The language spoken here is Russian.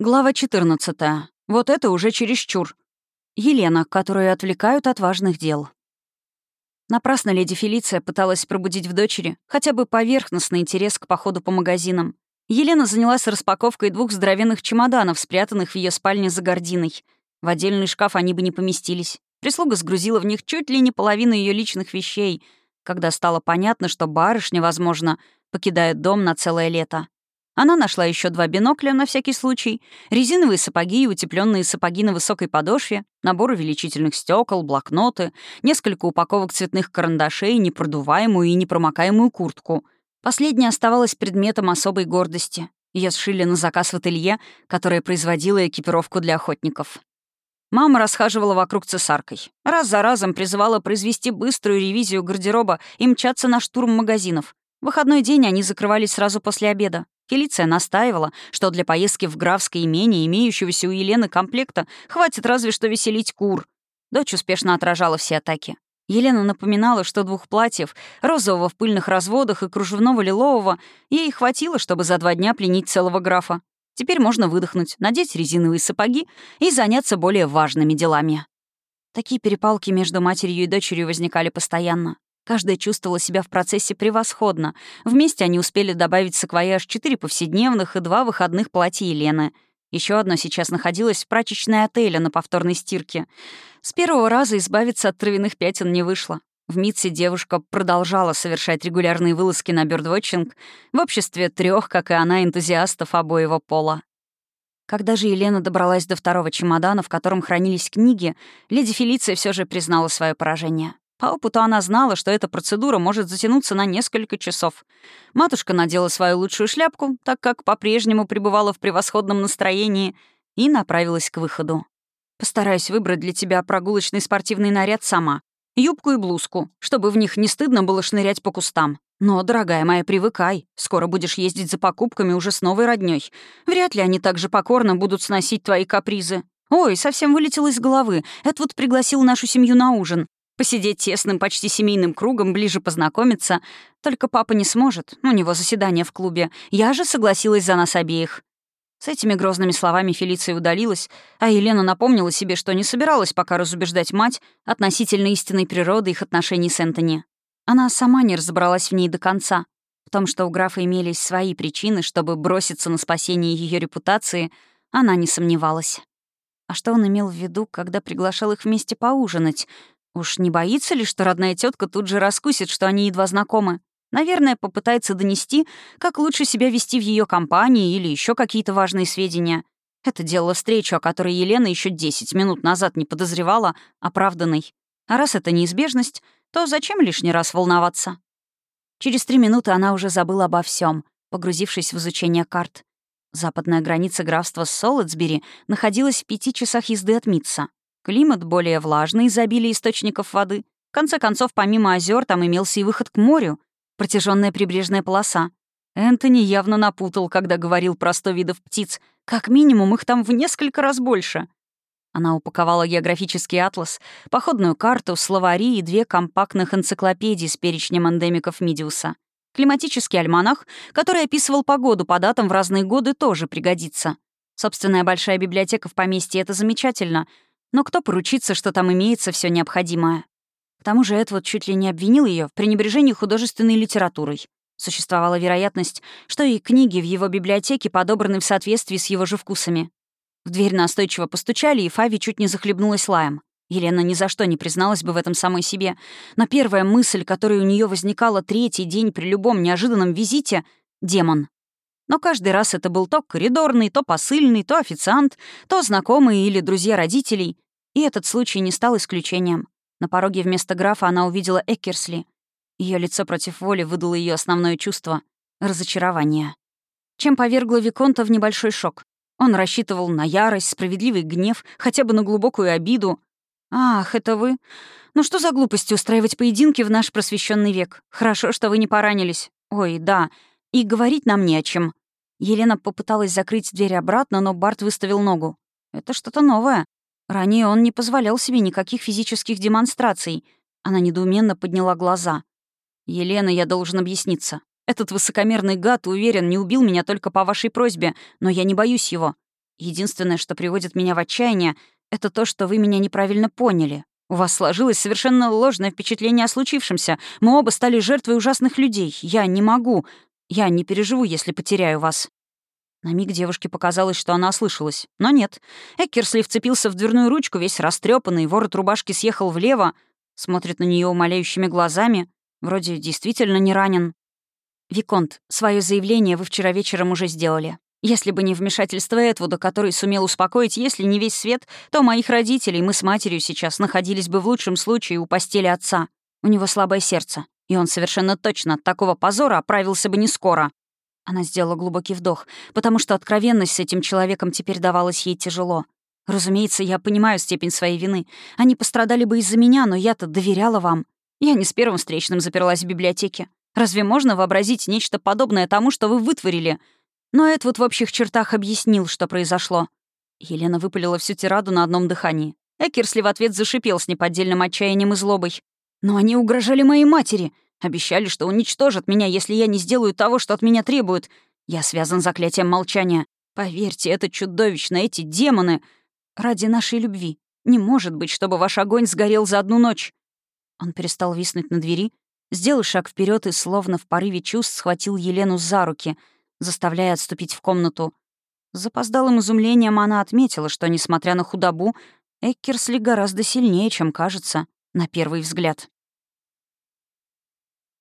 Глава 14. Вот это уже чересчур. Елена, которую отвлекают от важных дел. Напрасно леди Фелиция пыталась пробудить в дочери хотя бы поверхностный интерес к походу по магазинам. Елена занялась распаковкой двух здоровенных чемоданов, спрятанных в ее спальне за гординой. В отдельный шкаф они бы не поместились. Прислуга сгрузила в них чуть ли не половину ее личных вещей, когда стало понятно, что барышня, возможно, покидает дом на целое лето. Она нашла еще два бинокля на всякий случай, резиновые сапоги и утепленные сапоги на высокой подошве, набор увеличительных стекол, блокноты, несколько упаковок цветных карандашей, непродуваемую и непромокаемую куртку. Последняя оставалась предметом особой гордости. Ее сшили на заказ в ателье, которое производило экипировку для охотников. Мама расхаживала вокруг цесаркой. Раз за разом призывала произвести быструю ревизию гардероба и мчаться на штурм магазинов. В выходной день они закрывались сразу после обеда. Фелиция настаивала, что для поездки в графское имение, имеющегося у Елены комплекта, хватит разве что веселить кур. Дочь успешно отражала все атаки. Елена напоминала, что двух платьев, розового в пыльных разводах и кружевного лилового, ей хватило, чтобы за два дня пленить целого графа. Теперь можно выдохнуть, надеть резиновые сапоги и заняться более важными делами. Такие перепалки между матерью и дочерью возникали постоянно. Каждая чувствовала себя в процессе превосходно. Вместе они успели добавить саквояж четыре повседневных и два выходных платья Елены. Еще одно сейчас находилось в прачечной отеля на повторной стирке. С первого раза избавиться от травяных пятен не вышло. В МИДСе девушка продолжала совершать регулярные вылазки на бёрдвотчинг в обществе трех, как и она, энтузиастов обоего пола. Когда же Елена добралась до второго чемодана, в котором хранились книги, леди Фелиция все же признала свое поражение. По опыту она знала, что эта процедура может затянуться на несколько часов. Матушка надела свою лучшую шляпку, так как по-прежнему пребывала в превосходном настроении, и направилась к выходу. «Постараюсь выбрать для тебя прогулочный спортивный наряд сама. Юбку и блузку, чтобы в них не стыдно было шнырять по кустам. Но, дорогая моя, привыкай. Скоро будешь ездить за покупками уже с новой роднёй. Вряд ли они так же покорно будут сносить твои капризы. Ой, совсем вылетело из головы. Эдвуд пригласил нашу семью на ужин. Посидеть тесным, почти семейным кругом, ближе познакомиться. Только папа не сможет, у него заседание в клубе. Я же согласилась за нас обеих». С этими грозными словами Фелиция удалилась, а Елена напомнила себе, что не собиралась пока разубеждать мать относительно истинной природы их отношений с Энтони. Она сама не разобралась в ней до конца. В том, что у графа имелись свои причины, чтобы броситься на спасение ее репутации, она не сомневалась. А что он имел в виду, когда приглашал их вместе поужинать — Уж не боится ли, что родная тетка тут же раскусит, что они едва знакомы? Наверное, попытается донести, как лучше себя вести в ее компании или еще какие-то важные сведения. Это делало встречу, о которой Елена еще 10 минут назад не подозревала, оправданной. А раз это неизбежность, то зачем лишний раз волноваться? Через три минуты она уже забыла обо всем, погрузившись в изучение карт. Западная граница графства Солотсбери находилась в пяти часах езды от Митца. Климат более влажный из-за обилия источников воды. В конце концов, помимо озер, там имелся и выход к морю, протяженная прибрежная полоса. Энтони явно напутал, когда говорил про сто видов птиц. Как минимум, их там в несколько раз больше. Она упаковала географический атлас, походную карту, словари и две компактных энциклопедии с перечнем эндемиков Мидиуса. Климатический альманах, который описывал погоду по датам в разные годы, тоже пригодится. Собственная большая библиотека в поместье — это замечательно, но кто поручится, что там имеется все необходимое? К тому же Эдвуд чуть ли не обвинил ее в пренебрежении художественной литературой. Существовала вероятность, что и книги в его библиотеке подобраны в соответствии с его же вкусами. В дверь настойчиво постучали, и Фави чуть не захлебнулась лаем. Елена ни за что не призналась бы в этом самой себе, но первая мысль, которая у нее возникала третий день при любом неожиданном визите — демон. Но каждый раз это был то коридорный, то посыльный, то официант, то знакомые или друзья родителей. И этот случай не стал исключением. На пороге вместо графа она увидела Эккерсли. Ее лицо против воли выдало ее основное чувство — разочарование. Чем повергло Виконта в небольшой шок. Он рассчитывал на ярость, справедливый гнев, хотя бы на глубокую обиду. «Ах, это вы? Ну что за глупости устраивать поединки в наш просвещенный век? Хорошо, что вы не поранились. Ой, да. И говорить нам не о чем». Елена попыталась закрыть дверь обратно, но Барт выставил ногу. «Это что-то новое. Ранее он не позволял себе никаких физических демонстраций. Она недоуменно подняла глаза. «Елена, я должен объясниться. Этот высокомерный гад, уверен, не убил меня только по вашей просьбе, но я не боюсь его. Единственное, что приводит меня в отчаяние, это то, что вы меня неправильно поняли. У вас сложилось совершенно ложное впечатление о случившемся. Мы оба стали жертвой ужасных людей. Я не могу. Я не переживу, если потеряю вас». На миг девушке показалось, что она ослышалась. Но нет. Эккерсли вцепился в дверную ручку, весь растрепанный, ворот рубашки съехал влево, смотрит на нее умоляющими глазами. Вроде действительно не ранен. «Виконт, свое заявление вы вчера вечером уже сделали. Если бы не вмешательство Этвуда, который сумел успокоить, если не весь свет, то моих родителей мы с матерью сейчас находились бы в лучшем случае у постели отца. У него слабое сердце, и он совершенно точно от такого позора оправился бы не скоро. Она сделала глубокий вдох, потому что откровенность с этим человеком теперь давалась ей тяжело. Разумеется, я понимаю степень своей вины. Они пострадали бы из-за меня, но я-то доверяла вам. Я не с первым встречным заперлась в библиотеке. Разве можно вообразить нечто подобное тому, что вы вытворили? Но Эд вот в общих чертах объяснил, что произошло. Елена выпалила всю тираду на одном дыхании. Экерсли в ответ зашипел с неподдельным отчаянием и злобой. «Но они угрожали моей матери. Обещали, что уничтожат меня, если я не сделаю того, что от меня требуют. Я связан заклятием молчания. Поверьте, это чудовищно, эти демоны. Ради нашей любви. Не может быть, чтобы ваш огонь сгорел за одну ночь». Он перестал виснуть на двери, сделал шаг вперед и, словно в порыве чувств, схватил Елену за руки, заставляя отступить в комнату. С запоздалым изумлением она отметила, что, несмотря на худобу, Эккерсли гораздо сильнее, чем кажется, на первый взгляд.